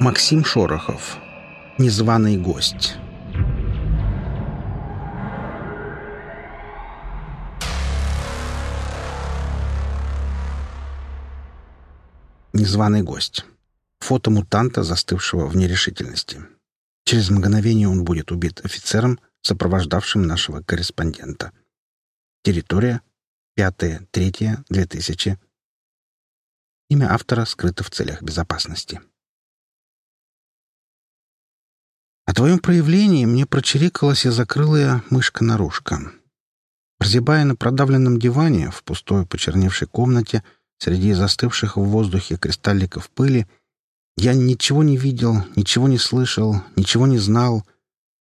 Максим Шорохов. Незваный гость. Незваный гость. Фото мутанта, застывшего в нерешительности. Через мгновение он будет убит офицером, сопровождавшим нашего корреспондента. Территория 5-3-2000. Имя автора скрыто в целях безопасности. Твоем проявлении мне прочирикалась и закрылая мышка-наружка. Прозябая на продавленном диване в пустой почерневшей комнате среди застывших в воздухе кристалликов пыли, я ничего не видел, ничего не слышал, ничего не знал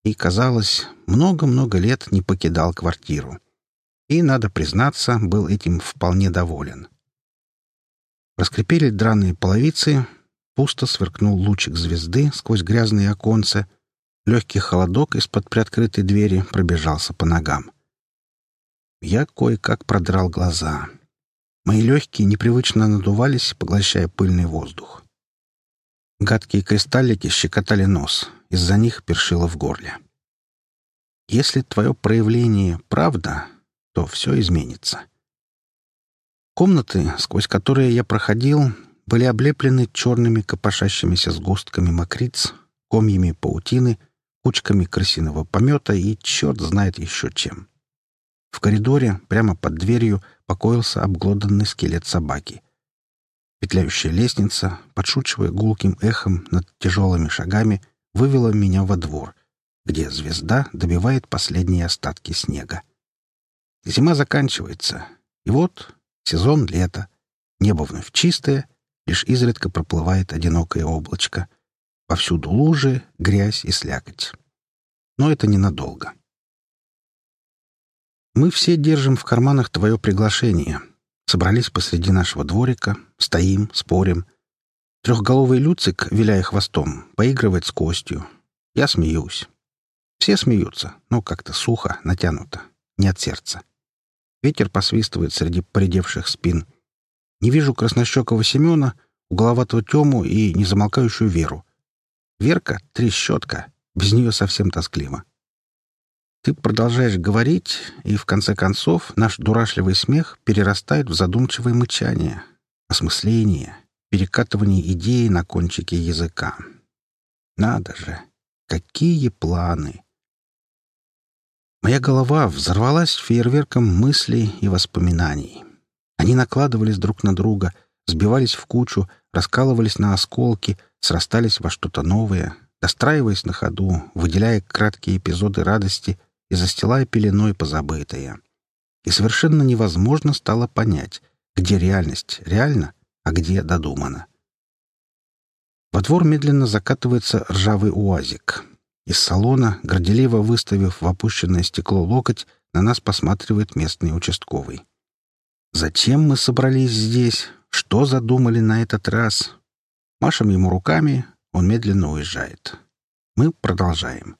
и, казалось, много-много лет не покидал квартиру. И, надо признаться, был этим вполне доволен. Раскрепели драные половицы, пусто сверкнул лучик звезды сквозь грязные оконцы — Легкий холодок из-под приоткрытой двери пробежался по ногам. Я кое-как продрал глаза. Мои легкие непривычно надувались, поглощая пыльный воздух. Гадкие кристаллики щекотали нос, из-за них першило в горле. Если твое проявление — правда, то все изменится. Комнаты, сквозь которые я проходил, были облеплены черными копошащимися сгустками мокриц, комьями паутины кучками крысиного помета и черт знает еще чем. В коридоре, прямо под дверью, покоился обглоданный скелет собаки. Петляющая лестница, подшучивая гулким эхом над тяжелыми шагами, вывела меня во двор, где звезда добивает последние остатки снега. Зима заканчивается, и вот сезон лета. Небо вновь чистое, лишь изредка проплывает одинокое облачко — Повсюду лужи, грязь и слякоть. Но это ненадолго. Мы все держим в карманах твое приглашение. Собрались посреди нашего дворика, стоим, спорим. Трехголовый Люцик, виляя хвостом, поигрывает с костью. Я смеюсь. Все смеются, но как-то сухо, натянуто, не от сердца. Ветер посвистывает среди поредевших спин. Не вижу краснощекого Семена, угловатого Тему и незамолкающую Веру. Верка — трещотка. Без нее совсем тоскливо. Ты продолжаешь говорить, и в конце концов наш дурашливый смех перерастает в задумчивое мычание, осмысление, перекатывание идеи на кончике языка. Надо же! Какие планы! Моя голова взорвалась фейерверком мыслей и воспоминаний. Они накладывались друг на друга, сбивались в кучу, раскалывались на осколки — срастались во что-то новое, достраиваясь на ходу, выделяя краткие эпизоды радости и застилая пеленой позабытое. И совершенно невозможно стало понять, где реальность реальна, а где додумана. Во двор медленно закатывается ржавый уазик. Из салона, горделиво выставив в опущенное стекло локоть, на нас посматривает местный участковый. Зачем мы собрались здесь? Что задумали на этот раз? Машем ему руками, он медленно уезжает. Мы продолжаем.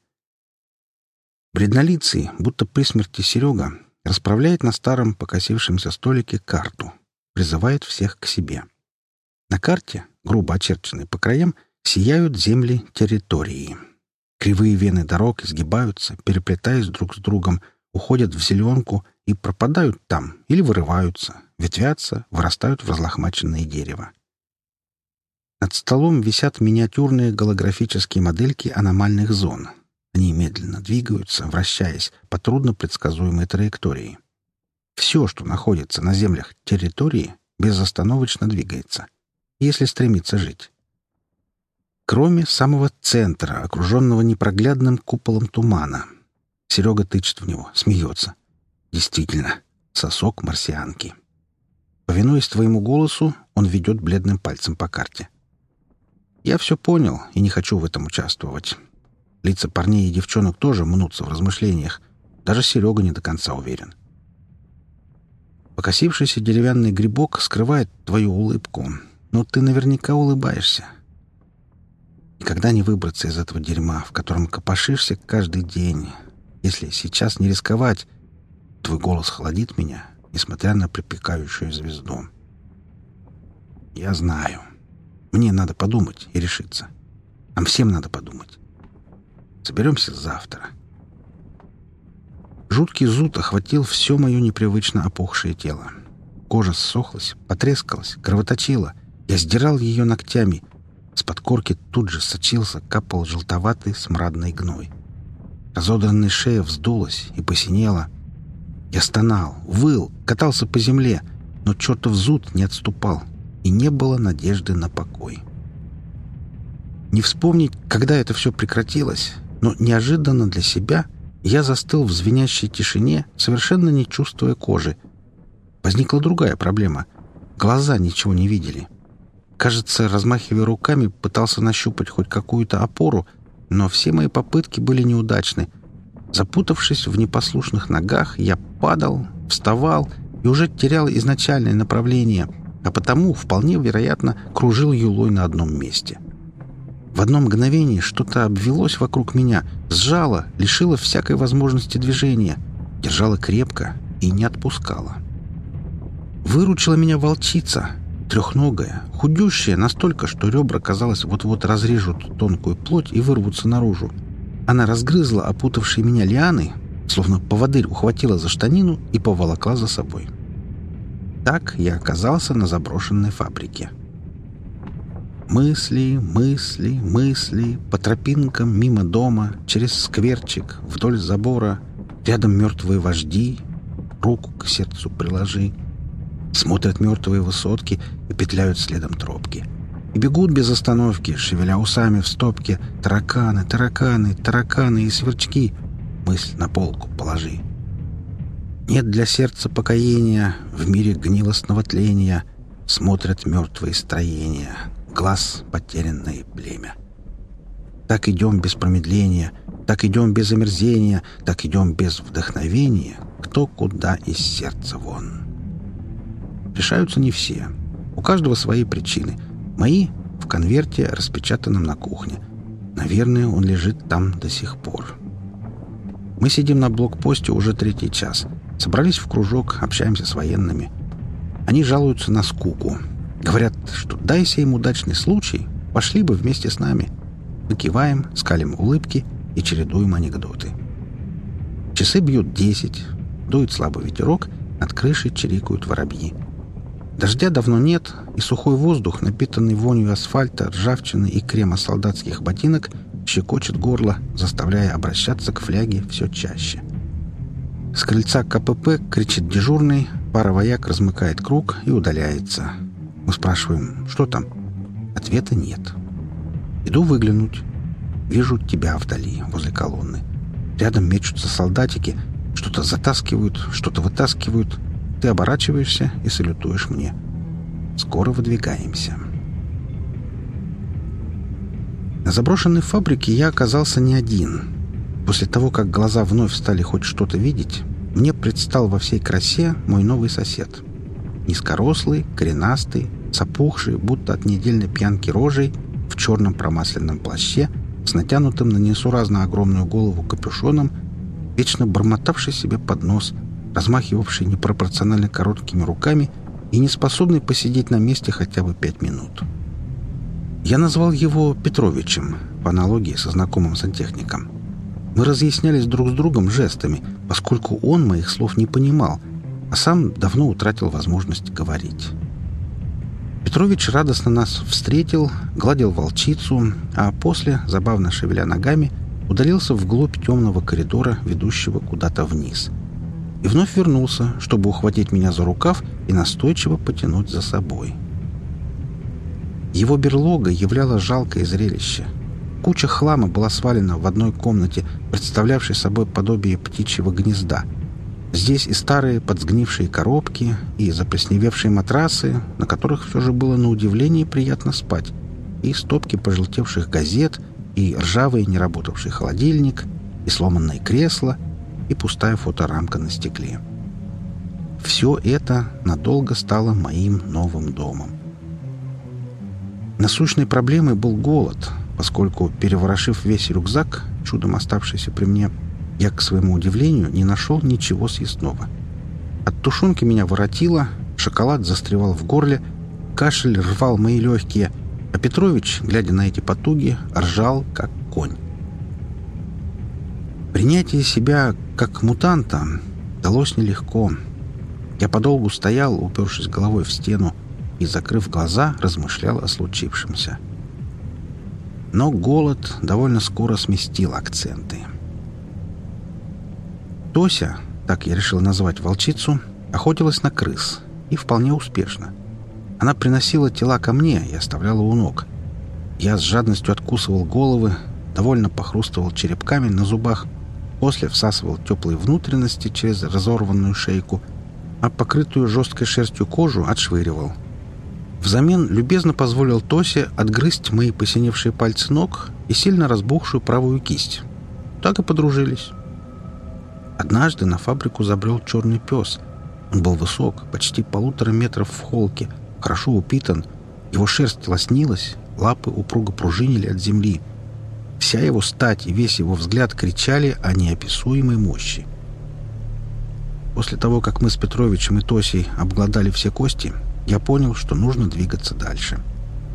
Бреднолицый, будто при смерти Серега, расправляет на старом покосившемся столике карту, призывает всех к себе. На карте, грубо очерченной по краям, сияют земли территории. Кривые вены дорог изгибаются, переплетаясь друг с другом, уходят в зеленку и пропадают там или вырываются, ветвятся, вырастают в разлохмаченное дерево. Над столом висят миниатюрные голографические модельки аномальных зон. Они медленно двигаются, вращаясь по трудно предсказуемой траектории. Все, что находится на землях территории, безостановочно двигается, если стремится жить. Кроме самого центра, окруженного непроглядным куполом тумана. Серега тычет в него, смеется. Действительно, сосок марсианки. Повинуясь твоему голосу, он ведет бледным пальцем по карте. Я все понял и не хочу в этом участвовать. Лица парней и девчонок тоже мнутся в размышлениях. Даже Серега не до конца уверен. Покосившийся деревянный грибок скрывает твою улыбку, но ты наверняка улыбаешься. Никогда не выбраться из этого дерьма, в котором копошишься каждый день. Если сейчас не рисковать, твой голос холодит меня, несмотря на припекающую звезду. Я знаю. Мне надо подумать и решиться. Нам всем надо подумать. Соберемся завтра. Жуткий зуд охватил все мое непривычно опухшее тело. Кожа ссохлась, потрескалась, кровоточила. Я сдирал ее ногтями. С подкорки тут же сочился, капал желтоватый смрадный гной. Разодранная шея вздулась и посинела. Я стонал, выл, катался по земле, но чертов зуд не отступал, и не было надежды на покой. Не вспомнить, когда это все прекратилось, но неожиданно для себя я застыл в звенящей тишине, совершенно не чувствуя кожи. Возникла другая проблема. Глаза ничего не видели. Кажется, размахивая руками, пытался нащупать хоть какую-то опору, но все мои попытки были неудачны. Запутавшись в непослушных ногах, я падал, вставал и уже терял изначальное направление, а потому, вполне вероятно, кружил юлой на одном месте. В одно мгновение что-то обвелось вокруг меня, сжало, лишило всякой возможности движения, держало крепко и не отпускало. Выручила меня волчица, трехногая, худющая настолько, что ребра, казалось, вот-вот разрежут тонкую плоть и вырвутся наружу. Она разгрызла опутавшие меня лианы, словно поводырь ухватила за штанину и поволокла за собой. Так я оказался на заброшенной фабрике. Мысли, мысли, мысли, по тропинкам мимо дома, через скверчик, вдоль забора, рядом мертвые вожди, руку к сердцу приложи. Смотрят мертвые высотки и петляют следом тропки. И бегут без остановки, шевеля усами в стопке, тараканы, тараканы, тараканы и сверчки. Мысль на полку положи. Нет для сердца покоения, в мире гнилостного тления смотрят мертвые строения, глаз потерянное племя. Так идем без промедления, так идем без омерзения, так идем без вдохновения, кто куда из сердца вон. Решаются не все. У каждого свои причины. Мои в конверте, распечатанном на кухне. Наверное, он лежит там до сих пор. Мы сидим на блокпосте уже третий час — Собрались в кружок, общаемся с военными. Они жалуются на скуку. Говорят, что дайся им удачный случай, пошли бы вместе с нами. Мы киваем, скалим улыбки и чередуем анекдоты. Часы бьют десять, дует слабый ветерок, над крышей чирикают воробьи. Дождя давно нет, и сухой воздух, напитанный вонью асфальта, ржавчины и крема солдатских ботинок, щекочет горло, заставляя обращаться к фляге все чаще. С крыльца КПП кричит дежурный, пара вояк размыкает круг и удаляется. Мы спрашиваем, что там? Ответа нет. Иду выглянуть. Вижу тебя вдали, возле колонны. Рядом мечутся солдатики, что-то затаскивают, что-то вытаскивают. Ты оборачиваешься и салютуешь мне. Скоро выдвигаемся. На заброшенной фабрике я оказался не один — После того, как глаза вновь стали хоть что-то видеть, мне предстал во всей красе мой новый сосед. Низкорослый, коренастый, запухший, будто от недельной пьянки рожей, в черном промасленном плаще, с натянутым на несуразно огромную голову капюшоном, вечно бормотавший себе под нос, размахивавший непропорционально короткими руками и не способный посидеть на месте хотя бы пять минут. Я назвал его Петровичем, по аналогии со знакомым сантехником. Мы разъяснялись друг с другом жестами, поскольку он моих слов не понимал, а сам давно утратил возможность говорить. Петрович радостно нас встретил, гладил волчицу, а после, забавно шевеля ногами, удалился вглубь темного коридора, ведущего куда-то вниз. И вновь вернулся, чтобы ухватить меня за рукав и настойчиво потянуть за собой. Его берлога являла жалкое зрелище — Куча хлама была свалена в одной комнате, представлявшей собой подобие птичьего гнезда. Здесь и старые подсгнившие коробки, и заплесневевшие матрасы, на которых все же было на удивление приятно спать, и стопки пожелтевших газет, и ржавый неработавший холодильник, и сломанное кресло, и пустая фоторамка на стекле. Все это надолго стало моим новым домом. Насущной проблемой был голод — поскольку, переворошив весь рюкзак, чудом оставшийся при мне, я, к своему удивлению, не нашел ничего съестного. От тушенки меня воротило, шоколад застревал в горле, кашель рвал мои легкие, А Петрович, глядя на эти потуги, ржал, как конь. Принятие себя как мутанта далось нелегко. Я подолгу стоял, упершись головой в стену, и, закрыв глаза, размышлял о случившемся. Но голод довольно скоро сместил акценты. Тося, так я решил назвать волчицу, охотилась на крыс, и вполне успешно. Она приносила тела ко мне и оставляла у ног. Я с жадностью откусывал головы, довольно похрустывал черепками на зубах, после всасывал теплые внутренности через разорванную шейку, а покрытую жесткой шерстью кожу отшвыривал. Взамен любезно позволил Тосе отгрызть мои посиневшие пальцы ног и сильно разбухшую правую кисть. Так и подружились. Однажды на фабрику забрел черный пес. Он был высок, почти полутора метров в холке, хорошо упитан. Его шерсть лоснилась, лапы упруго пружинили от земли. Вся его стать и весь его взгляд кричали о неописуемой мощи. После того, как мы с Петровичем и Тосей обглодали все кости, я понял, что нужно двигаться дальше.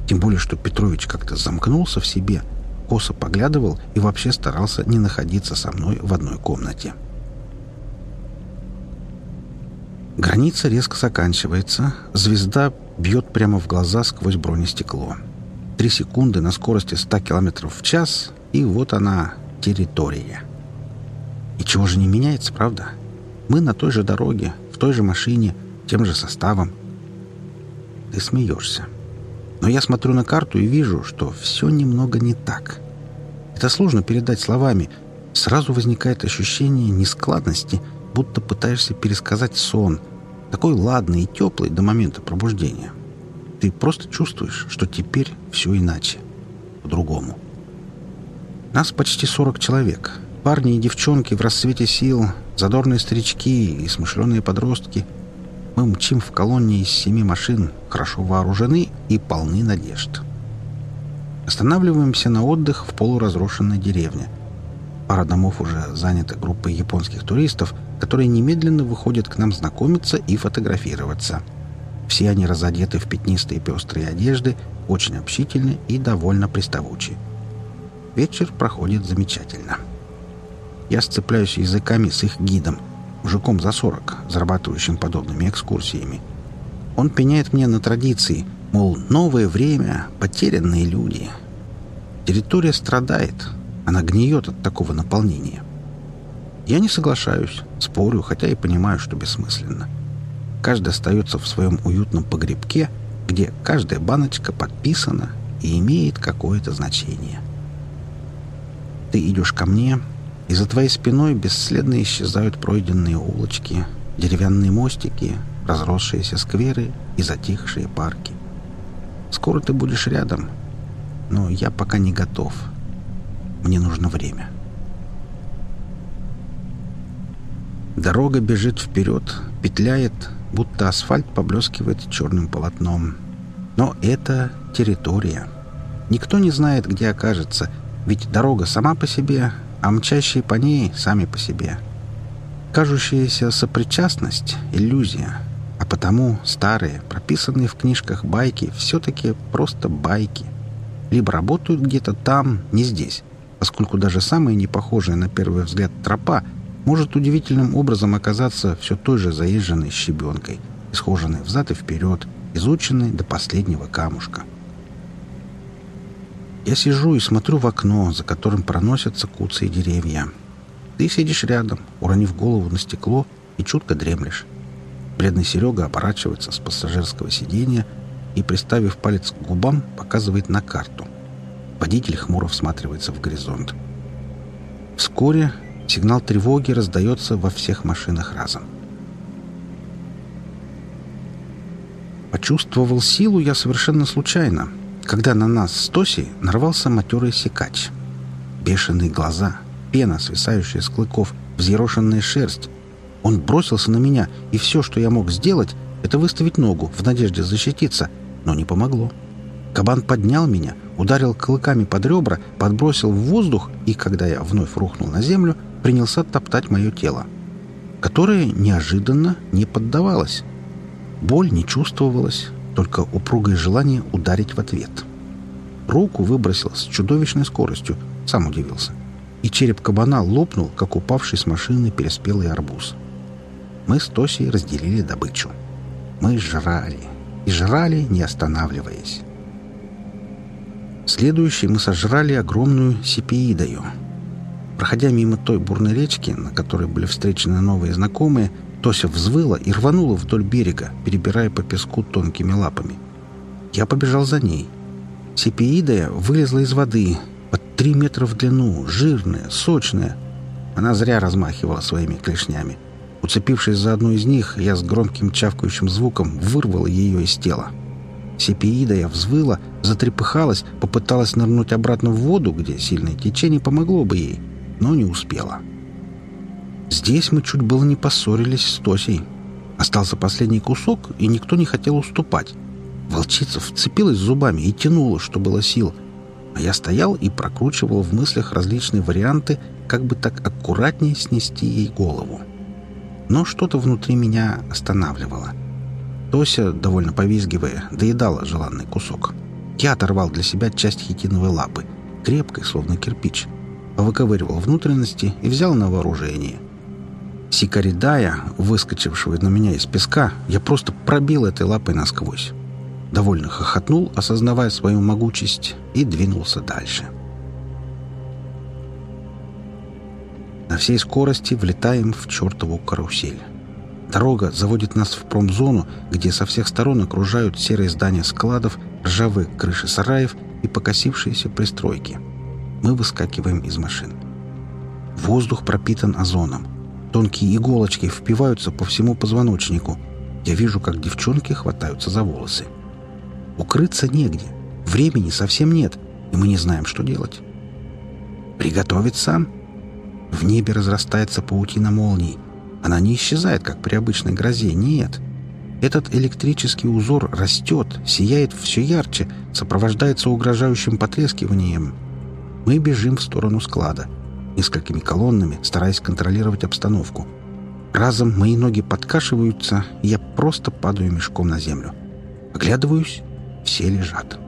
Тем более, что Петрович как-то замкнулся в себе, косо поглядывал и вообще старался не находиться со мной в одной комнате. Граница резко заканчивается, звезда бьет прямо в глаза сквозь бронестекло. Три секунды на скорости 100 км в час, и вот она, территория. И чего же не меняется, правда? Мы на той же дороге, в той же машине, тем же составом. Ты смеешься. Но я смотрю на карту и вижу, что все немного не так. Это сложно передать словами. Сразу возникает ощущение нескладности – будто пытаешься пересказать сон, такой ладный и теплый до момента пробуждения. Ты просто чувствуешь, что теперь все иначе, по-другому. Нас почти 40 человек. Парни и девчонки в расцвете сил, задорные старички и смышленые подростки. Мы мчим в колонне из семи машин, хорошо вооружены и полны надежд. Останавливаемся на отдых в полуразрушенной деревне – Пара домов уже занята группой японских туристов, которые немедленно выходят к нам знакомиться и фотографироваться. Все они разодеты в пятнистые пестрые одежды, очень общительны и довольно приставучи. Вечер проходит замечательно. Я сцепляюсь языками с их гидом, мужиком за 40, зарабатывающим подобными экскурсиями. Он пеняет мне на традиции, мол, новое время, потерянные люди. Территория страдает, она гниет от такого наполнения. Я не соглашаюсь, спорю, хотя и понимаю, что бессмысленно. Каждый остается в своем уютном погребке, где каждая баночка подписана и имеет какое-то значение. Ты идешь ко мне, и за твоей спиной бесследно исчезают пройденные улочки, деревянные мостики, разросшиеся скверы и затихшие парки. Скоро ты будешь рядом, но я пока не готов — мне нужно время. Дорога бежит вперед, петляет, будто асфальт поблескивает черным полотном. Но это территория. Никто не знает, где окажется, ведь дорога сама по себе, а мчащие по ней сами по себе. Кажущаяся сопричастность — иллюзия, а потому старые, прописанные в книжках байки все-таки просто байки. Либо работают где-то там, не здесь, поскольку даже самая непохожая на первый взгляд тропа может удивительным образом оказаться все той же заезженной щебенкой, исхоженной взад и вперед, изученной до последнего камушка. Я сижу и смотрю в окно, за которым проносятся куцы и деревья. Ты сидишь рядом, уронив голову на стекло и чутко дремлешь. Бледный Серега оборачивается с пассажирского сиденья и, приставив палец к губам, показывает на карту. Водитель хмуро всматривается в горизонт. Вскоре сигнал тревоги раздается во всех машинах разом. Почувствовал силу я совершенно случайно, когда на нас с Тоси нарвался матерый секач. Бешеные глаза, пена, свисающая с клыков, взъерошенная шерсть. Он бросился на меня, и все, что я мог сделать, это выставить ногу в надежде защититься, но не помогло. Кабан поднял меня, ударил клыками под ребра, подбросил в воздух и, когда я вновь рухнул на землю, принялся топтать мое тело, которое неожиданно не поддавалось. Боль не чувствовалась, только упругое желание ударить в ответ. Руку выбросил с чудовищной скоростью, сам удивился. И череп кабана лопнул, как упавший с машины переспелый арбуз. Мы с Тосей разделили добычу. Мы жрали. И жрали, не останавливаясь. Следующий мы сожрали огромную сипиидою. Проходя мимо той бурной речки, на которой были встречены новые знакомые, Тося взвыла и рванула вдоль берега, перебирая по песку тонкими лапами. Я побежал за ней. Сипиидая вылезла из воды, под три метра в длину, жирная, сочная. Она зря размахивала своими клешнями. Уцепившись за одну из них, я с громким чавкающим звуком вырвал ее из тела. Сепиидая взвыла, затрепыхалась, попыталась нырнуть обратно в воду, где сильное течение помогло бы ей, но не успела. Здесь мы чуть было не поссорились с Тосей. Остался последний кусок, и никто не хотел уступать. Волчица вцепилась зубами и тянула, что было сил. А я стоял и прокручивал в мыслях различные варианты, как бы так аккуратнее снести ей голову но что-то внутри меня останавливало. Тося, довольно повизгивая, доедала желанный кусок. Я оторвал для себя часть хитиновой лапы, крепкой, словно кирпич, выковыривал внутренности и взял на вооружение. Сикаридая, выскочившего на меня из песка, я просто пробил этой лапой насквозь. Довольно хохотнул, осознавая свою могучесть, и двинулся дальше. — На всей скорости влетаем в чертову карусель. Дорога заводит нас в промзону, где со всех сторон окружают серые здания складов, ржавые крыши сараев и покосившиеся пристройки. Мы выскакиваем из машин. Воздух пропитан озоном. Тонкие иголочки впиваются по всему позвоночнику. Я вижу, как девчонки хватаются за волосы. Укрыться негде. Времени совсем нет, и мы не знаем, что делать. Приготовиться в небе разрастается паутина молний. Она не исчезает, как при обычной грозе, нет. Этот электрический узор растет, сияет все ярче, сопровождается угрожающим потрескиванием. Мы бежим в сторону склада, несколькими колоннами, стараясь контролировать обстановку. Разом мои ноги подкашиваются, и я просто падаю мешком на землю. Оглядываюсь, все лежат.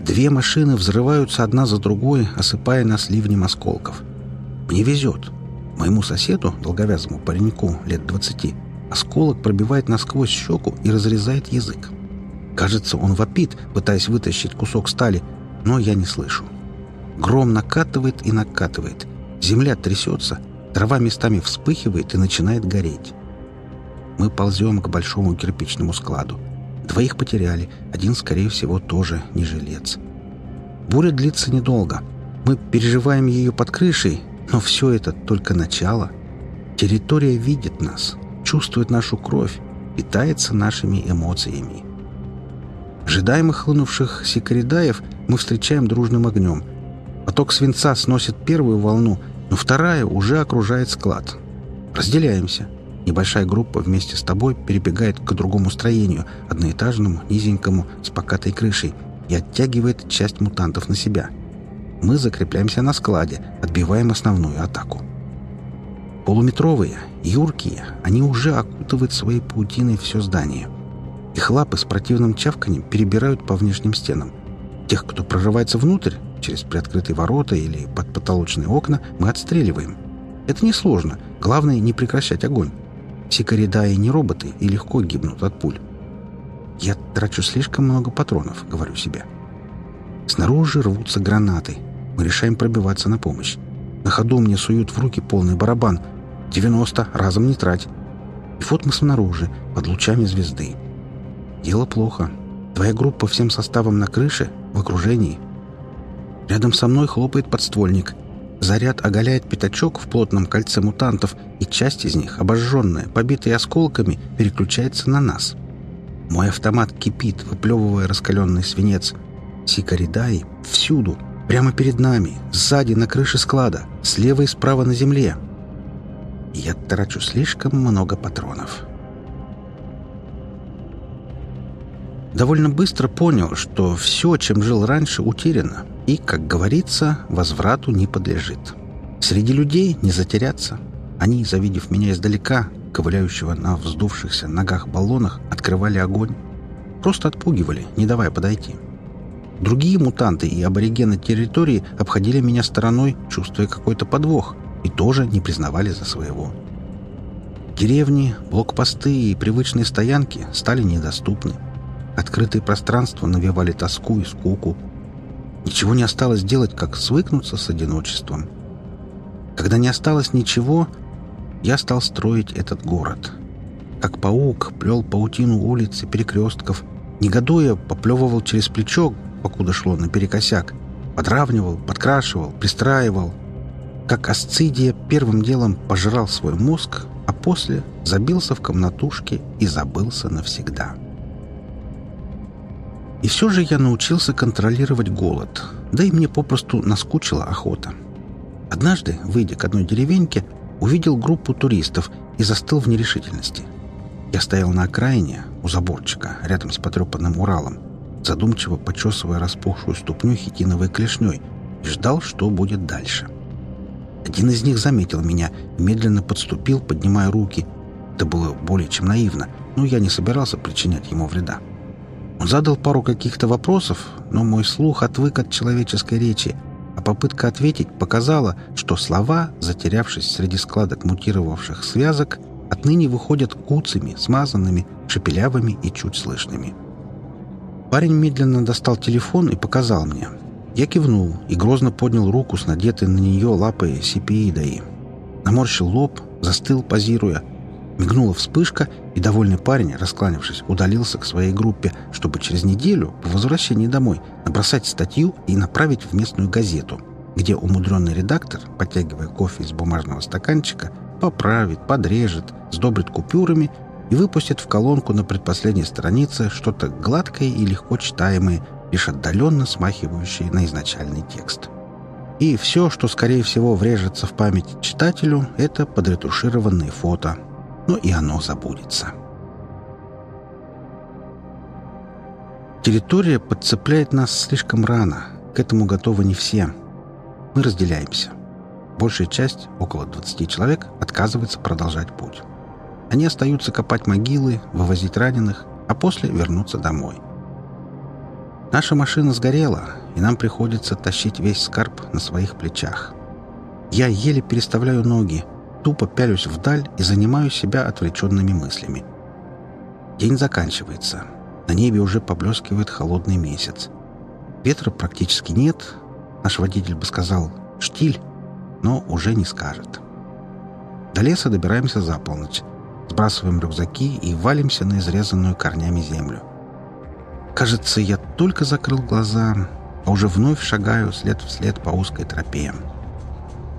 Две машины взрываются одна за другой, осыпая нас ливнем осколков. Мне везет. Моему соседу, долговязому пареньку лет двадцати, осколок пробивает насквозь щеку и разрезает язык. Кажется, он вопит, пытаясь вытащить кусок стали, но я не слышу. Гром накатывает и накатывает. Земля трясется, трава местами вспыхивает и начинает гореть. Мы ползем к большому кирпичному складу. Двоих потеряли, один, скорее всего, тоже не жилец. Буря длится недолго. Мы переживаем ее под крышей, но все это только начало. Территория видит нас, чувствует нашу кровь, питается нашими эмоциями. Ожидаемо хлынувших сикаридаев мы встречаем дружным огнем. Поток свинца сносит первую волну, но вторая уже окружает склад. Разделяемся. Небольшая группа вместе с тобой перебегает к другому строению, одноэтажному, низенькому, с покатой крышей, и оттягивает часть мутантов на себя — мы закрепляемся на складе, отбиваем основную атаку. Полуметровые, юркие, они уже окутывают своей паутиной все здание. Их лапы с противным чавканием перебирают по внешним стенам. Тех, кто прорывается внутрь, через приоткрытые ворота или под потолочные окна, мы отстреливаем. Это несложно, главное не прекращать огонь. Сикаридаи не роботы и легко гибнут от пуль. Я трачу слишком много патронов, говорю себе. Снаружи рвутся гранаты. Мы решаем пробиваться на помощь. На ходу мне суют в руки полный барабан. 90, разом не трать. И вот мы снаружи, под лучами звезды. Дело плохо. Твоя группа всем составом на крыше, в окружении. Рядом со мной хлопает подствольник. Заряд оголяет пятачок в плотном кольце мутантов, и часть из них, обожженная, побитая осколками, переключается на нас. Мой автомат кипит, выплевывая раскаленный свинец. Сикаридаи всюду — Прямо перед нами, сзади на крыше склада, слева и справа на земле. Я трачу слишком много патронов. Довольно быстро понял, что все, чем жил раньше, утеряно, и, как говорится, возврату не подлежит. Среди людей не затеряться. Они, завидев меня издалека, ковыляющего на вздувшихся ногах баллонах, открывали огонь. Просто отпугивали, не давая подойти. Другие мутанты и аборигены территории обходили меня стороной, чувствуя какой-то подвох, и тоже не признавали за своего. Деревни, блокпосты и привычные стоянки стали недоступны. Открытые пространства навевали тоску и скуку. Ничего не осталось делать, как свыкнуться с одиночеством. Когда не осталось ничего, я стал строить этот город. Как паук плел паутину улиц и перекрестков, негодуя поплевывал через плечо, покуда шло наперекосяк, подравнивал, подкрашивал, пристраивал. Как асцидия первым делом пожрал свой мозг, а после забился в комнатушке и забылся навсегда. И все же я научился контролировать голод, да и мне попросту наскучила охота. Однажды, выйдя к одной деревеньке, увидел группу туристов и застыл в нерешительности. Я стоял на окраине, у заборчика, рядом с потрепанным Уралом, задумчиво почесывая распухшую ступню хитиновой клешней, и ждал, что будет дальше. Один из них заметил меня медленно подступил, поднимая руки. Это было более чем наивно, но я не собирался причинять ему вреда. Задал пару каких-то вопросов, но мой слух отвык от человеческой речи, а попытка ответить показала, что слова, затерявшись среди складок мутировавших связок, отныне выходят куцами, смазанными, шепелявыми и чуть слышными. Парень медленно достал телефон и показал мне. Я кивнул и грозно поднял руку с надетой на нее лапой сипиидой. Наморщил лоб, застыл, позируя. Мигнула вспышка, и довольный парень, раскланившись, удалился к своей группе, чтобы через неделю, по возвращении домой, набросать статью и направить в местную газету, где умудренный редактор, подтягивая кофе из бумажного стаканчика, поправит, подрежет, сдобрит купюрами и выпустит в колонку на предпоследней странице что-то гладкое и легко читаемое, лишь отдаленно смахивающее на изначальный текст. И все, что, скорее всего, врежется в память читателю, это подретушированные фото – но и оно забудется. Территория подцепляет нас слишком рано. К этому готовы не все. Мы разделяемся. Большая часть, около 20 человек, отказывается продолжать путь. Они остаются копать могилы, вывозить раненых, а после вернуться домой. Наша машина сгорела, и нам приходится тащить весь скарб на своих плечах. Я еле переставляю ноги, тупо пялюсь вдаль и занимаю себя отвлеченными мыслями. День заканчивается. На небе уже поблескивает холодный месяц. Ветра практически нет. Наш водитель бы сказал «штиль», но уже не скажет. До леса добираемся за полночь. Сбрасываем рюкзаки и валимся на изрезанную корнями землю. Кажется, я только закрыл глаза, а уже вновь шагаю след в след по узкой тропе.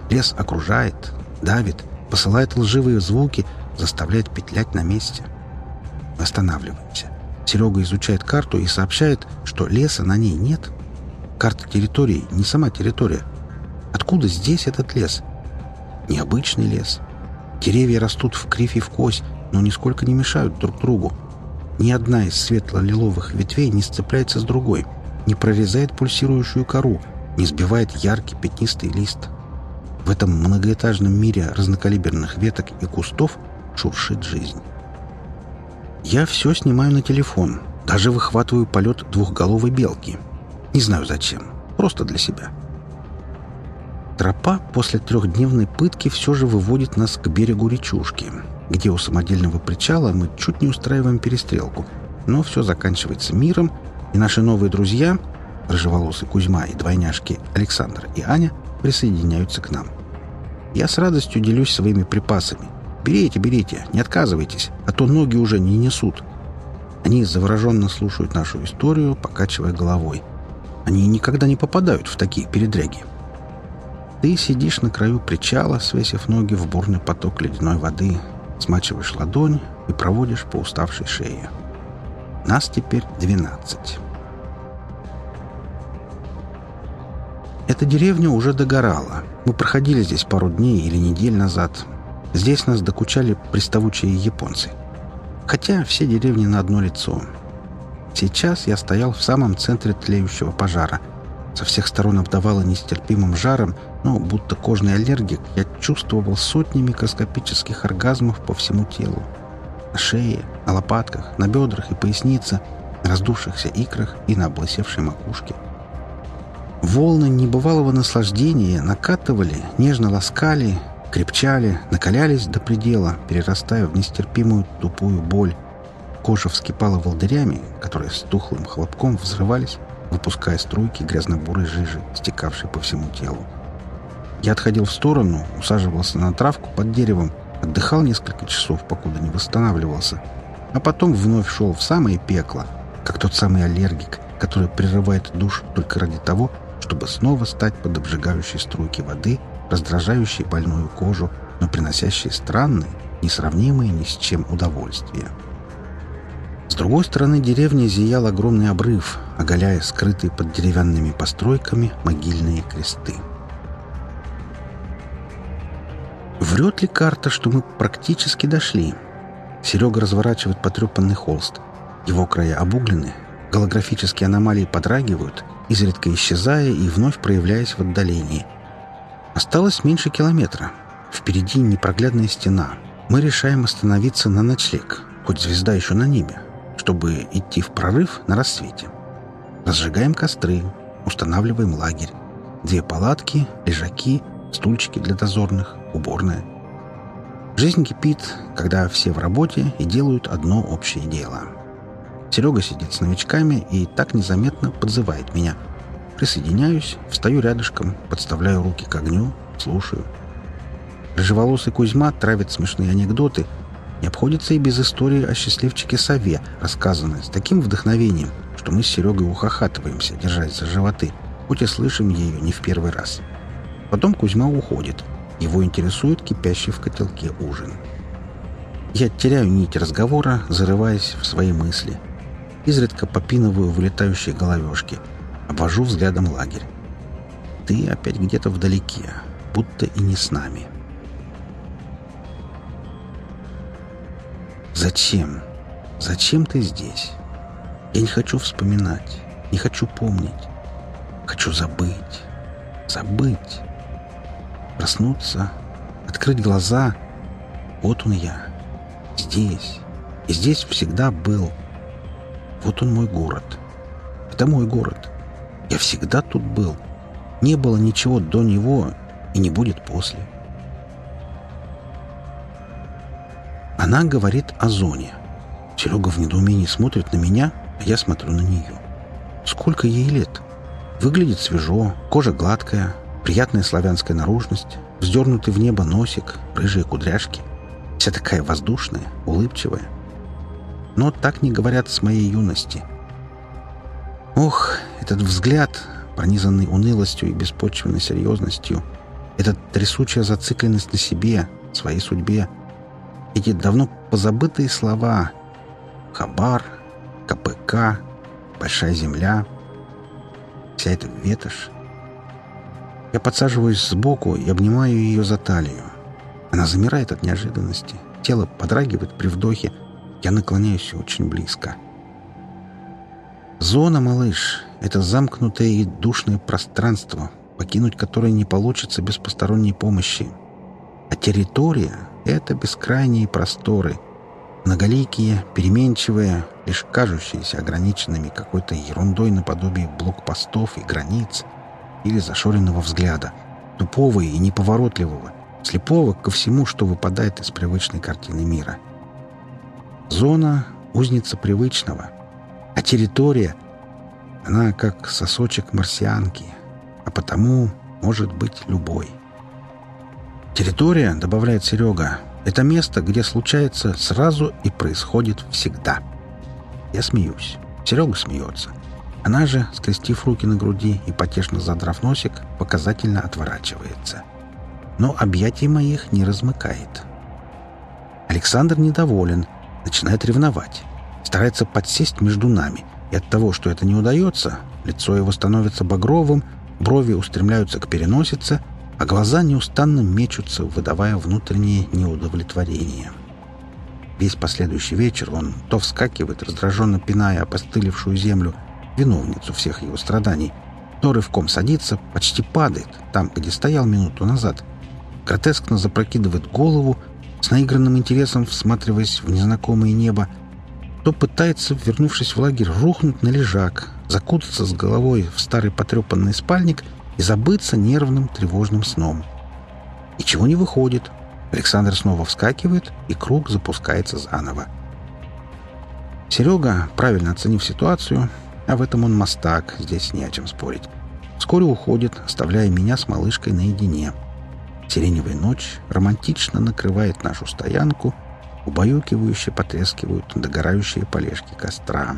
Лес окружает, давит — посылает лживые звуки, заставляет петлять на месте. Останавливаемся. Серега изучает карту и сообщает, что леса на ней нет. Карта территории не сама территория. Откуда здесь этот лес? Необычный лес. Деревья растут в кривь и в кось, но нисколько не мешают друг другу. Ни одна из светло-лиловых ветвей не сцепляется с другой, не прорезает пульсирующую кору, не сбивает яркий пятнистый лист. В этом многоэтажном мире разнокалиберных веток и кустов шуршит жизнь. Я все снимаю на телефон, даже выхватываю полет двухголовой белки. Не знаю зачем, просто для себя. Тропа после трехдневной пытки все же выводит нас к берегу речушки, где у самодельного причала мы чуть не устраиваем перестрелку, но все заканчивается миром, и наши новые друзья, рыжеволосый Кузьма и двойняшки Александр и Аня, присоединяются к нам. Я с радостью делюсь своими припасами. Берите, берите, не отказывайтесь, а то ноги уже не несут. Они завороженно слушают нашу историю, покачивая головой. Они никогда не попадают в такие передряги. Ты сидишь на краю причала, свесив ноги в бурный поток ледяной воды, смачиваешь ладонь и проводишь по уставшей шее. Нас теперь двенадцать. Эта деревня уже догорала. Мы проходили здесь пару дней или недель назад. Здесь нас докучали приставучие японцы. Хотя все деревни на одно лицо. Сейчас я стоял в самом центре тлеющего пожара. Со всех сторон обдавало нестерпимым жаром, но будто кожный аллергик я чувствовал сотни микроскопических оргазмов по всему телу. На шее, на лопатках, на бедрах и пояснице, раздувшихся икрах и на облысевшей макушке – Волны небывалого наслаждения накатывали, нежно ласкали, крепчали, накалялись до предела, перерастая в нестерпимую тупую боль. Кожа вскипала волдырями, которые с тухлым хлопком взрывались, выпуская струйки грязно-бурой жижи, стекавшей по всему телу. Я отходил в сторону, усаживался на травку под деревом, отдыхал несколько часов, покуда не восстанавливался, а потом вновь шел в самое пекло, как тот самый аллергик, который прерывает душ только ради того, чтобы снова стать под обжигающей струйки воды, раздражающей больную кожу, но приносящей странные, несравнимые ни с чем удовольствия. С другой стороны деревни зиял огромный обрыв, оголяя скрытые под деревянными постройками могильные кресты. Врет ли карта, что мы практически дошли? Серега разворачивает потрепанный холст. Его края обуглены, голографические аномалии подрагивают, изредка исчезая и вновь проявляясь в отдалении. Осталось меньше километра. Впереди непроглядная стена. Мы решаем остановиться на ночлег, хоть звезда еще на небе, чтобы идти в прорыв на рассвете. Разжигаем костры, устанавливаем лагерь. Две палатки, лежаки, стульчики для дозорных, уборная. Жизнь кипит, когда все в работе и делают одно общее дело — Серега сидит с новичками и так незаметно подзывает меня. Присоединяюсь, встаю рядышком, подставляю руки к огню, слушаю. Рыжеволосый Кузьма травит смешные анекдоты. Не обходится и без истории о счастливчике Сове, рассказанной с таким вдохновением, что мы с Серегой ухахатываемся, держась за животы, хоть и слышим ее не в первый раз. Потом Кузьма уходит. Его интересует кипящий в котелке ужин. Я теряю нить разговора, зарываясь в свои мысли — изредка попинываю вылетающие головешки, обвожу взглядом лагерь. Ты опять где-то вдалеке, будто и не с нами. Зачем? Зачем ты здесь? Я не хочу вспоминать, не хочу помнить. Хочу забыть, забыть. Проснуться, открыть глаза. Вот он я, здесь. И здесь всегда был. Вот он мой город. Это мой город. Я всегда тут был. Не было ничего до него и не будет после. Она говорит о зоне. Серега в недоумении смотрит на меня, а я смотрю на нее. Сколько ей лет? Выглядит свежо, кожа гладкая, приятная славянская наружность, вздернутый в небо носик, рыжие кудряшки. Вся такая воздушная, улыбчивая но так не говорят с моей юности. Ох, этот взгляд, пронизанный унылостью и беспочвенной серьезностью, эта трясучая зацикленность на себе, своей судьбе, эти давно позабытые слова «Хабар», «КПК», «Большая земля», вся эта ветошь. Я подсаживаюсь сбоку и обнимаю ее за талию. Она замирает от неожиданности. Тело подрагивает при вдохе, я наклоняюсь очень близко. Зона, малыш, — это замкнутое и душное пространство, покинуть которое не получится без посторонней помощи. А территория — это бескрайние просторы, многоликие, переменчивые, лишь кажущиеся ограниченными какой-то ерундой наподобие блокпостов и границ или зашоренного взгляда, тупого и неповоротливого, слепого ко всему, что выпадает из привычной картины мира — Зона — узница привычного, а территория — она как сосочек марсианки, а потому может быть любой. Территория, добавляет Серега, это место, где случается сразу и происходит всегда. Я смеюсь. Серега смеется. Она же, скрестив руки на груди и потешно задрав носик, показательно отворачивается. Но объятий моих не размыкает. Александр недоволен, начинает ревновать. Старается подсесть между нами. И от того, что это не удается, лицо его становится багровым, брови устремляются к переносице, а глаза неустанно мечутся, выдавая внутреннее неудовлетворение. Весь последующий вечер он то вскакивает, раздраженно пиная опостылевшую землю, виновницу всех его страданий, то рывком садится, почти падает, там, где стоял минуту назад, гротескно запрокидывает голову, с наигранным интересом всматриваясь в незнакомое небо, то пытается, вернувшись в лагерь, рухнуть на лежак, закутаться с головой в старый потрепанный спальник и забыться нервным тревожным сном. Ничего не выходит. Александр снова вскакивает, и круг запускается заново. Серега, правильно оценив ситуацию, а в этом он мастак, здесь не о чем спорить, вскоре уходит, оставляя меня с малышкой наедине. Сиреневая ночь романтично накрывает нашу стоянку, убаюкивающе потрескивают догорающие полежки костра.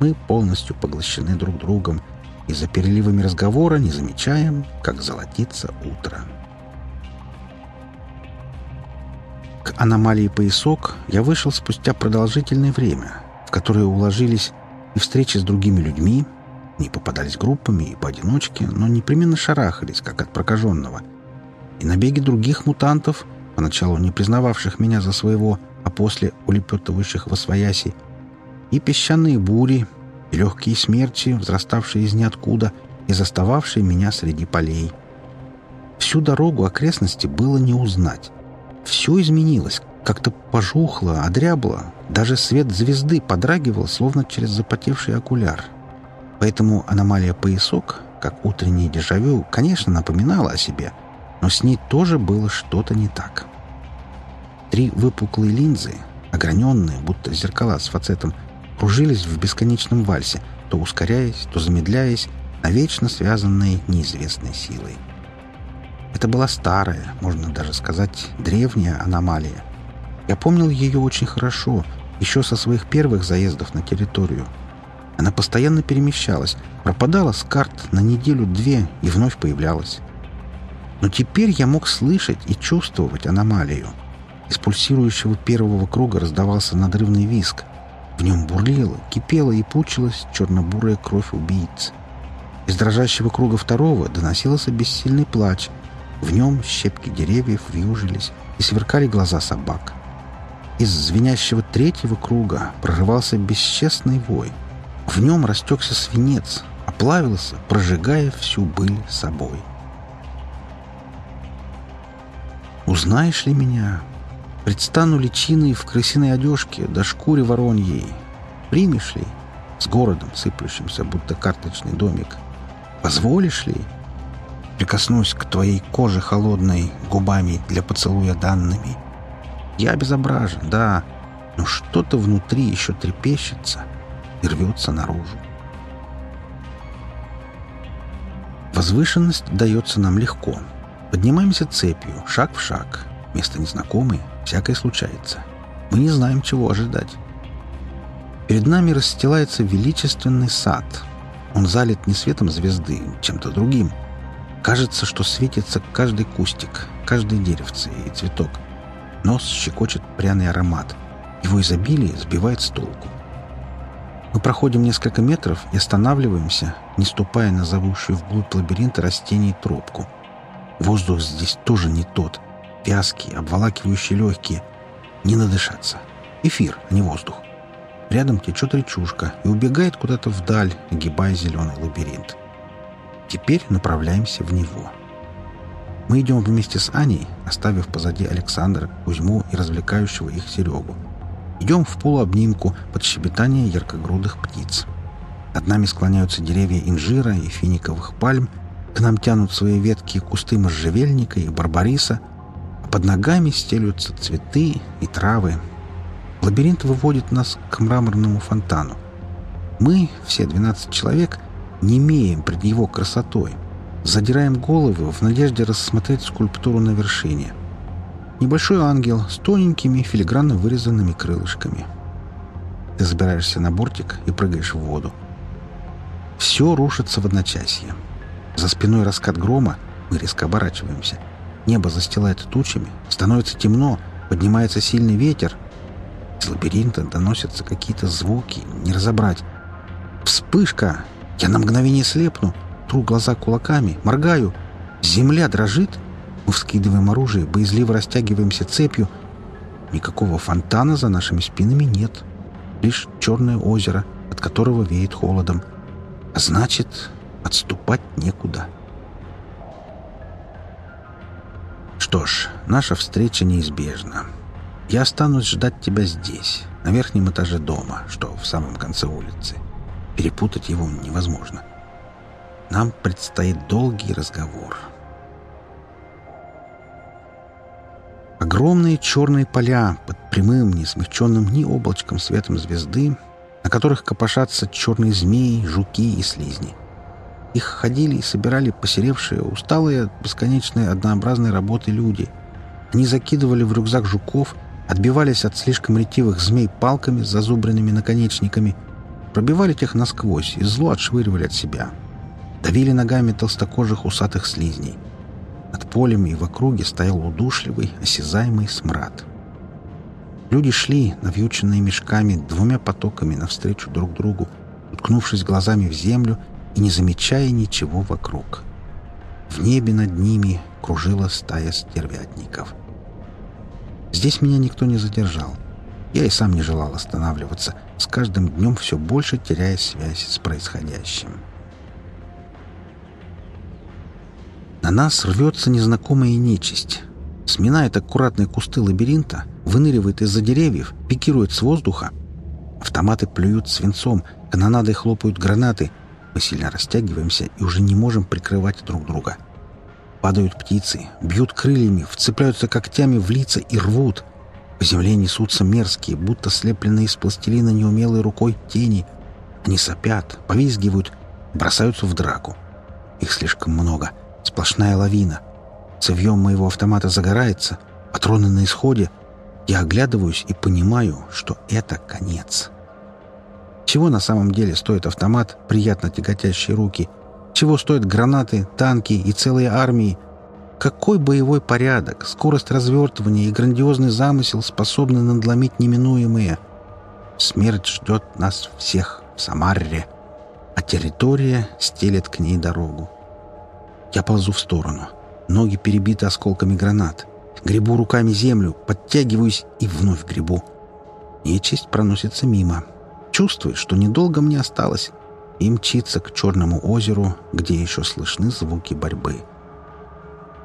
Мы полностью поглощены друг другом и за переливами разговора не замечаем, как золотится утро. К аномалии поясок я вышел спустя продолжительное время, в которое уложились и встречи с другими людьми, не попадались группами и поодиночке, но непременно шарахались, как от прокаженного, и набеги других мутантов, поначалу не признававших меня за своего, а после улепетывающих во свояси, и песчаные бури, и легкие смерти, взраставшие из ниоткуда и застававшие меня среди полей. Всю дорогу окрестности было не узнать. Все изменилось, как-то пожухло, одрябло. Даже свет звезды подрагивал, словно через запотевший окуляр. Поэтому аномалия поясок, как утреннее дежавю, конечно, напоминала о себе, но с ней тоже было что-то не так. Три выпуклые линзы, ограненные, будто зеркала с фацетом, кружились в бесконечном вальсе, то ускоряясь, то замедляясь, навечно связанные неизвестной силой. Это была старая, можно даже сказать, древняя аномалия. Я помнил ее очень хорошо, еще со своих первых заездов на территорию. Она постоянно перемещалась, пропадала с карт на неделю-две и вновь появлялась. Но теперь я мог слышать и чувствовать аномалию. Из пульсирующего первого круга раздавался надрывный виск. В нем бурлила, кипела и пучилась черно-бурая кровь убийц. Из дрожащего круга второго доносился бессильный плач — в нем щепки деревьев вьюжились и сверкали глаза собак. Из звенящего третьего круга прорывался бесчестный вой. В нем растекся свинец, оплавился, прожигая всю быль собой. «Узнаешь ли меня? Предстану личиной в крысиной одежке, до шкуре вороньей. Примешь ли? С городом, сыплющимся, будто карточный домик. Позволишь ли?» прикоснусь к твоей коже холодной губами для поцелуя данными. Я безображен, да, но что-то внутри еще трепещется и рвется наружу. Возвышенность дается нам легко. Поднимаемся цепью, шаг в шаг. Место незнакомое, всякое случается. Мы не знаем, чего ожидать. Перед нами расстилается величественный сад. Он залит не светом звезды, чем-то другим — Кажется, что светится каждый кустик, каждый деревце и цветок. Нос щекочет пряный аромат. Его изобилие сбивает с толку. Мы проходим несколько метров и останавливаемся, не ступая на зовущую вглубь лабиринта растений тропку. Воздух здесь тоже не тот. Вязкий, обволакивающий легкие. Не надышаться. Эфир, а не воздух. Рядом течет речушка и убегает куда-то вдаль, огибая зеленый лабиринт. Теперь направляемся в него. Мы идем вместе с Аней, оставив позади Александра, Кузьму и развлекающего их Серегу. Идем в полуобнимку под щебетание яркогрудых птиц. Над нами склоняются деревья инжира и финиковых пальм, к нам тянут свои ветки кусты можжевельника и барбариса, а под ногами стелются цветы и травы. Лабиринт выводит нас к мраморному фонтану. Мы, все 12 человек, не имеем пред его красотой. Задираем головы в надежде рассмотреть скульптуру на вершине. Небольшой ангел с тоненькими филигранно вырезанными крылышками. Ты забираешься на бортик и прыгаешь в воду. Все рушится в одночасье. За спиной раскат грома, мы резко оборачиваемся. Небо застилает тучами, становится темно, поднимается сильный ветер. Из лабиринта доносятся какие-то звуки, не разобрать. Вспышка! Я на мгновение слепну, тру глаза кулаками, моргаю. Земля дрожит. Мы вскидываем оружие, боязливо растягиваемся цепью. Никакого фонтана за нашими спинами нет. Лишь черное озеро, от которого веет холодом. А значит, отступать некуда. Что ж, наша встреча неизбежна. Я останусь ждать тебя здесь, на верхнем этаже дома, что в самом конце улицы. Перепутать его невозможно. Нам предстоит долгий разговор. Огромные черные поля под прямым, не смягченным ни облачком светом звезды, на которых копошатся черные змеи, жуки и слизни. Их ходили и собирали посеревшие, усталые, бесконечные однообразной работы люди. Они закидывали в рюкзак жуков, отбивались от слишком ретивых змей палками с зазубренными наконечниками, пробивали тех насквозь и зло отшвыривали от себя. Давили ногами толстокожих усатых слизней. Над полем и в округе стоял удушливый, осязаемый смрад. Люди шли, навьюченные мешками, двумя потоками навстречу друг другу, уткнувшись глазами в землю и не замечая ничего вокруг. В небе над ними кружила стая стервятников. Здесь меня никто не задержал. Я и сам не желал останавливаться, с каждым днем все больше теряя связь с происходящим. На нас рвется незнакомая нечисть. Сминает аккуратные кусты лабиринта, выныривает из-за деревьев, пикирует с воздуха. Автоматы плюют свинцом, канонады хлопают гранаты. Мы сильно растягиваемся и уже не можем прикрывать друг друга. Падают птицы, бьют крыльями, вцепляются когтями в лица и рвут. По земле несутся мерзкие, будто слепленные из пластилина неумелой рукой тени. Они сопят, повизгивают, бросаются в драку. Их слишком много — Сплошная лавина. Цевьем моего автомата загорается, патроны на исходе. Я оглядываюсь и понимаю, что это конец. Чего на самом деле стоит автомат, приятно тяготящие руки? Чего стоят гранаты, танки и целые армии? Какой боевой порядок, скорость развертывания и грандиозный замысел способны надломить неминуемые? Смерть ждет нас всех в Самарре, а территория стелет к ней дорогу. Я ползу в сторону. Ноги перебиты осколками гранат. Гребу руками землю, подтягиваюсь и вновь гребу. Нечисть проносится мимо. Чувствую, что недолго мне осталось, и мчится к Черному озеру, где еще слышны звуки борьбы.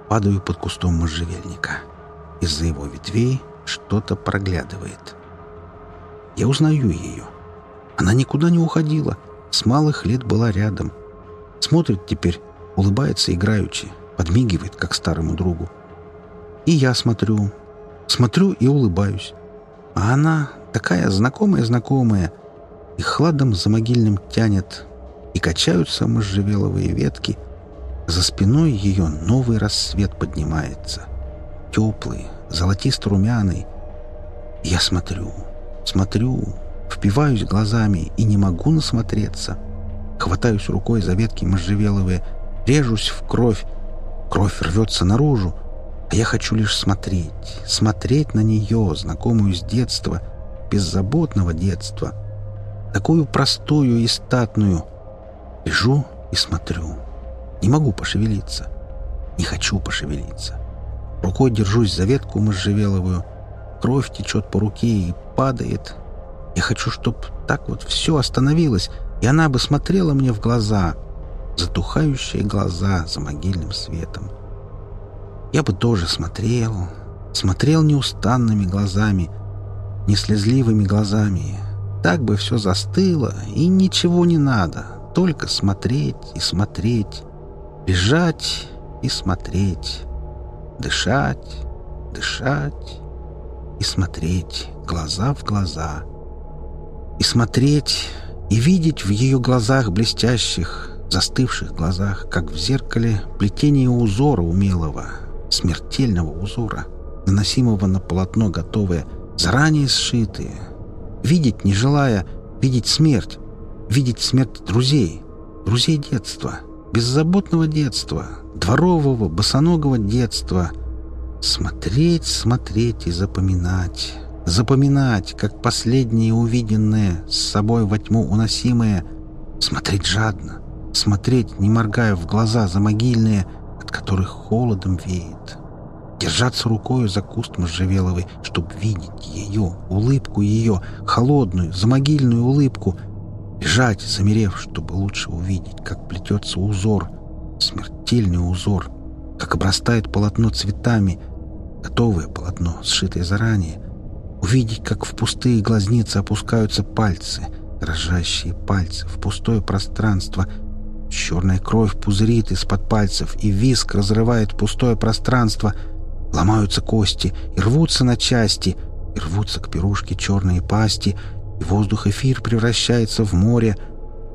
Падаю под кустом можжевельника. Из-за его ветвей что-то проглядывает. Я узнаю ее. Она никуда не уходила. С малых лет была рядом. Смотрит теперь улыбается играючи, подмигивает, как старому другу. И я смотрю, смотрю и улыбаюсь. А она такая знакомая-знакомая, и хладом за могильным тянет, и качаются можжевеловые ветки. За спиной ее новый рассвет поднимается. Теплый, золотисто-румяный. Я смотрю, смотрю, впиваюсь глазами и не могу насмотреться. Хватаюсь рукой за ветки можжевеловые, Режусь в кровь. Кровь рвется наружу. А я хочу лишь смотреть. Смотреть на нее, знакомую с детства, беззаботного детства. Такую простую и статную. Лежу и смотрю. Не могу пошевелиться. Не хочу пошевелиться. Рукой держусь за ветку можжевеловую. Кровь течет по руке и падает. Я хочу, чтобы так вот все остановилось, и она бы смотрела мне в глаза — затухающие глаза за могильным светом. Я бы тоже смотрел, смотрел неустанными глазами, неслезливыми глазами. Так бы все застыло, и ничего не надо, только смотреть и смотреть, лежать и смотреть, дышать, дышать и смотреть глаза в глаза. И смотреть, и видеть в ее глазах блестящих застывших глазах, как в зеркале, плетение узора умелого, смертельного узора, наносимого на полотно готовое, заранее сшитые. Видеть не желая, видеть смерть, видеть смерть друзей, друзей детства, беззаботного детства, дворового, босоногого детства. Смотреть, смотреть и запоминать, запоминать, как последнее увиденное, с собой во тьму уносимое, смотреть жадно, смотреть, не моргая в глаза за могильные, от которых холодом веет. Держаться рукою за куст можжевеловый, чтобы видеть ее, улыбку ее, холодную, замогильную улыбку. Лежать, замерев, чтобы лучше увидеть, как плетется узор, смертельный узор, как обрастает полотно цветами, готовое полотно, сшитое заранее, Увидеть, как в пустые глазницы опускаются пальцы, дрожащие пальцы в пустое пространство. Черная кровь пузырит из-под пальцев, и виск разрывает пустое пространство. Ломаются кости и рвутся на части, и рвутся к пирушке черные пасти, и воздух эфир превращается в море,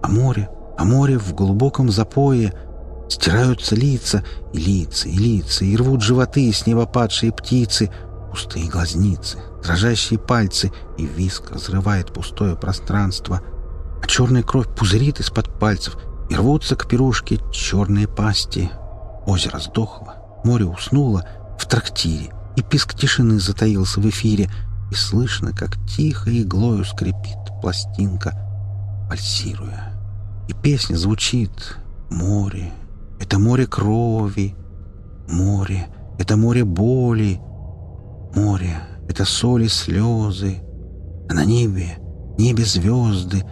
а море, а море в глубоком запое — Стираются лица, и лица, и лица, и рвут животы с неба падшие птицы, пустые глазницы, дрожащие пальцы, и виск разрывает пустое пространство, а черная кровь пузырит из-под пальцев, и рвутся к пирушке черные пасти. Озеро сдохло, море уснуло в трактире, и писк тишины затаился в эфире, и слышно, как тихо иглою скрипит пластинка, пульсируя. И песня звучит «Море, это море крови. Море — это море боли. Море — это соли слезы. А на небе, небе звезды.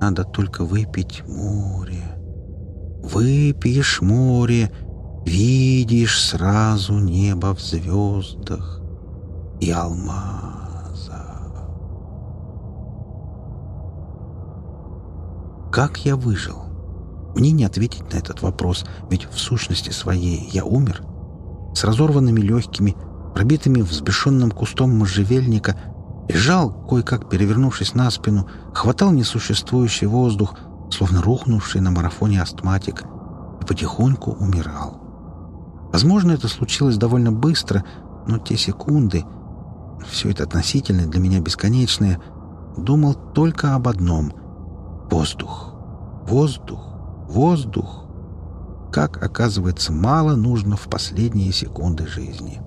Надо только выпить море. Выпьешь море, видишь сразу небо в звездах и алмаза. Как я выжил? Мне не ответить на этот вопрос, ведь в сущности своей я умер. С разорванными легкими, пробитыми взбешенным кустом можжевельника, лежал, кое-как перевернувшись на спину, хватал несуществующий воздух, словно рухнувший на марафоне астматик, и потихоньку умирал. Возможно, это случилось довольно быстро, но те секунды, все это относительное для меня бесконечное, думал только об одном — воздух, воздух, Воздух. Как, оказывается, мало нужно в последние секунды жизни.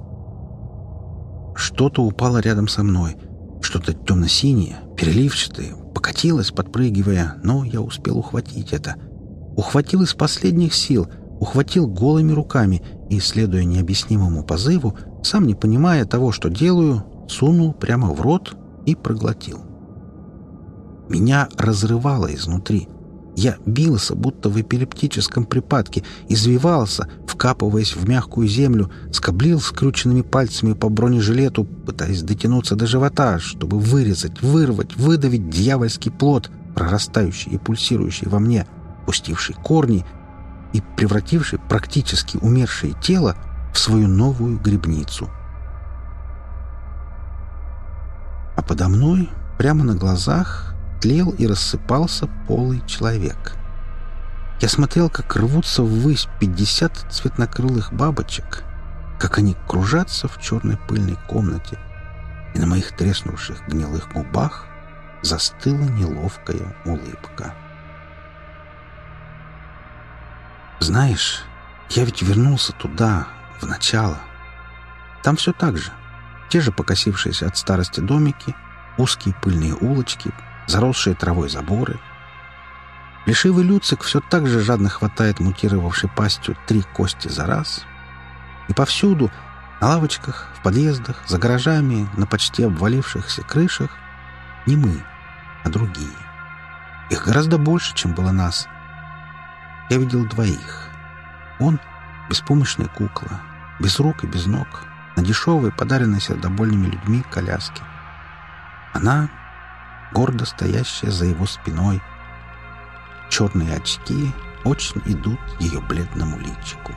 Что-то упало рядом со мной. Что-то темно-синее, переливчатое, покатилось, подпрыгивая, но я успел ухватить это. Ухватил из последних сил, ухватил голыми руками и, следуя необъяснимому позыву, сам не понимая того, что делаю, сунул прямо в рот и проглотил. Меня разрывало изнутри — я бился, будто в эпилептическом припадке, извивался, вкапываясь в мягкую землю, скоблил скрюченными пальцами по бронежилету, пытаясь дотянуться до живота, чтобы вырезать, вырвать, выдавить дьявольский плод, прорастающий и пульсирующий во мне, пустивший корни и превративший практически умершее тело в свою новую грибницу. А подо мной, прямо на глазах, тлел и рассыпался полый человек. Я смотрел, как рвутся ввысь пятьдесят цветнокрылых бабочек, как они кружатся в черной пыльной комнате, и на моих треснувших гнилых губах застыла неловкая улыбка. Знаешь, я ведь вернулся туда, в начало. Там все так же. Те же покосившиеся от старости домики, узкие пыльные улочки, заросшие травой заборы. Плешивый Люцик все так же жадно хватает мутировавшей пастью три кости за раз. И повсюду, на лавочках, в подъездах, за гаражами, на почти обвалившихся крышах, не мы, а другие. Их гораздо больше, чем было нас. Я видел двоих. Он — беспомощная кукла, без рук и без ног, на дешевой, подаренной сердобольными людьми коляске. Она гордо стоящая за его спиной. Черные очки очень идут ее бледному личику.